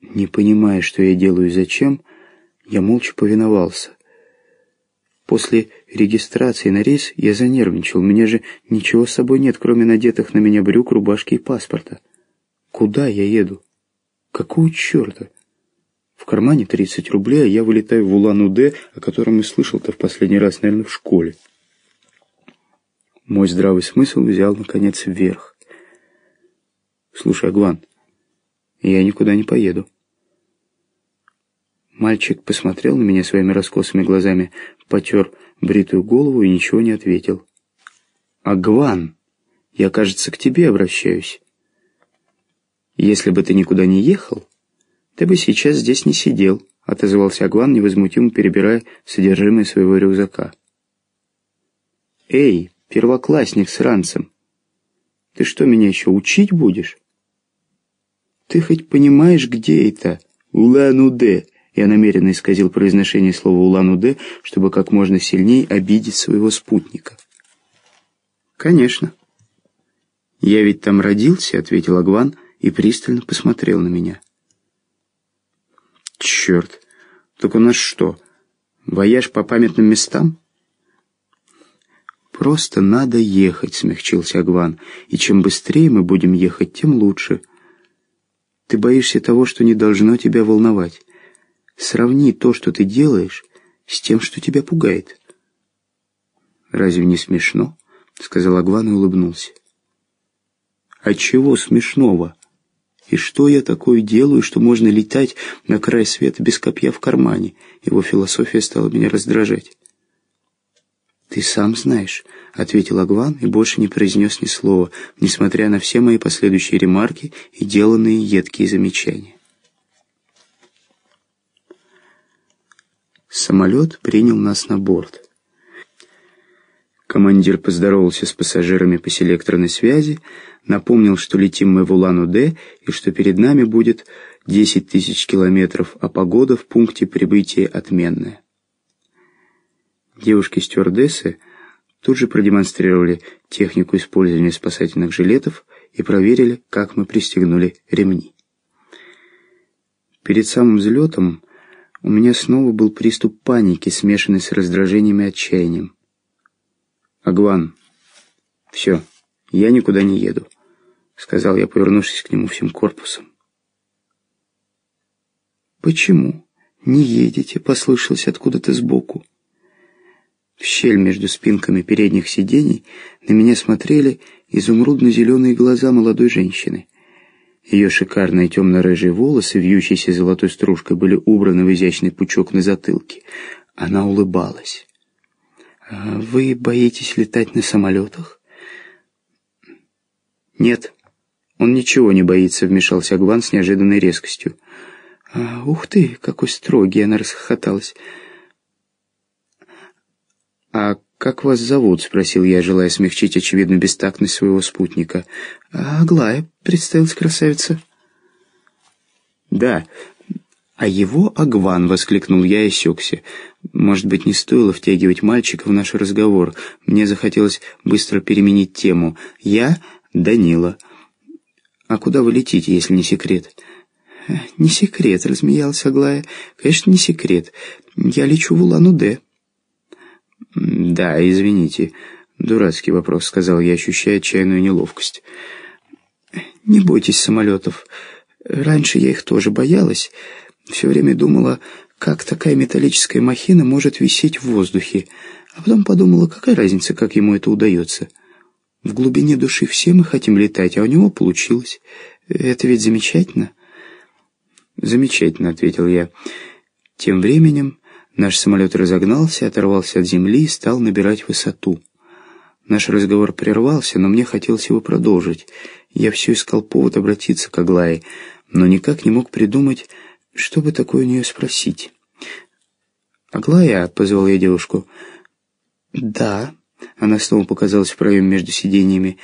Не понимая, что я делаю и зачем, я молча повиновался. После регистрации на рейс я занервничал. У меня же ничего с собой нет, кроме надетых на меня брюк, рубашки и паспорта. Куда я еду? Какого черта? В кармане 30 рублей, а я вылетаю в Улан-Удэ, о котором и слышал-то в последний раз, наверное, в школе. Мой здравый смысл взял, наконец, вверх. «Слушай, Агван, я никуда не поеду». Мальчик посмотрел на меня своими раскосыми глазами, потер бритую голову и ничего не ответил. «Агван, я, кажется, к тебе обращаюсь. Если бы ты никуда не ехал, ты бы сейчас здесь не сидел», отозвался Агван, невозмутимо перебирая содержимое своего рюкзака. «Эй, первоклассник с ранцем, ты что, меня еще учить будешь?» «Ты хоть понимаешь, где это? Улан-Удэ!» Я намеренно исказил произношение слова «Улан-Удэ», чтобы как можно сильнее обидеть своего спутника. «Конечно». «Я ведь там родился», — ответил Агван и пристально посмотрел на меня. «Черт! Так у нас что, вояж по памятным местам?» «Просто надо ехать», — смягчился Агван. «И чем быстрее мы будем ехать, тем лучше. Ты боишься того, что не должно тебя волновать. Сравни то, что ты делаешь, с тем, что тебя пугает. «Разве не смешно?» — сказал Агван и улыбнулся. «А чего смешного? И что я такое делаю, что можно летать на край света без копья в кармане?» Его философия стала меня раздражать. «Ты сам знаешь», — ответил Агван и больше не произнес ни слова, несмотря на все мои последующие ремарки и деланные едкие замечания. Самолет принял нас на борт. Командир поздоровался с пассажирами по селекторной связи, напомнил, что летим мы в Улан-Удэ и что перед нами будет 10 тысяч километров, а погода в пункте прибытия отменная. Девушки-стюардессы тут же продемонстрировали технику использования спасательных жилетов и проверили, как мы пристегнули ремни. Перед самым взлетом у меня снова был приступ паники, смешанный с раздражением и отчаянием. «Агван, все, я никуда не еду», — сказал я, повернувшись к нему всем корпусом. «Почему не едете?» — послышалось откуда-то сбоку. В щель между спинками передних сидений на меня смотрели изумрудно-зеленые глаза молодой женщины. Ее шикарные темно-рыжие волосы, вьющиеся золотой стружкой, были убраны в изящный пучок на затылке. Она улыбалась. «А «Вы боитесь летать на самолетах?» «Нет, он ничего не боится», — вмешался Агван с неожиданной резкостью. «А, «Ух ты, какой строгий!» — она расхохоталась. «А как вас зовут?» — спросил я, желая смягчить очевидную бестактность своего спутника. «Аглая», — представилась красавица. «Да, а его Агван!» — воскликнул я и осекся. «Может быть, не стоило втягивать мальчика в наш разговор. Мне захотелось быстро переменить тему. Я Данила. А куда вы летите, если не секрет?» «Не секрет», — размеялась Аглая. «Конечно, не секрет. Я лечу в Улан-Удэ». «Да, извините. Дурацкий вопрос», — сказал я, ощущая отчаянную неловкость. «Не бойтесь самолетов. Раньше я их тоже боялась. Все время думала, как такая металлическая махина может висеть в воздухе. А потом подумала, какая разница, как ему это удается. В глубине души все мы хотим летать, а у него получилось. Это ведь замечательно». «Замечательно», — ответил я. Тем временем Наш самолет разогнался, оторвался от земли и стал набирать высоту. Наш разговор прервался, но мне хотелось его продолжить. Я все искал повод обратиться к Аглае, но никак не мог придумать, что бы такое у нее спросить. «Аглая?» — позвал я девушку. «Да». Она снова показалась в проеме между сиденьями.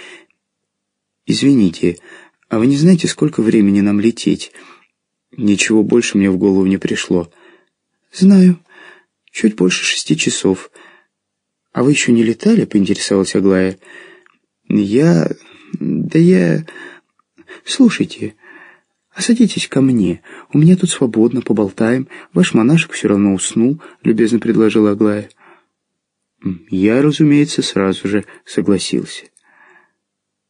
«Извините, а вы не знаете, сколько времени нам лететь?» Ничего больше мне в голову не пришло. «Знаю. Чуть больше шести часов. А вы еще не летали?» — поинтересовалась Аглая. «Я... да я... Слушайте, «А садитесь ко мне. У меня тут свободно, поболтаем. Ваш монашек все равно уснул», — любезно предложила Аглая. Я, разумеется, сразу же согласился.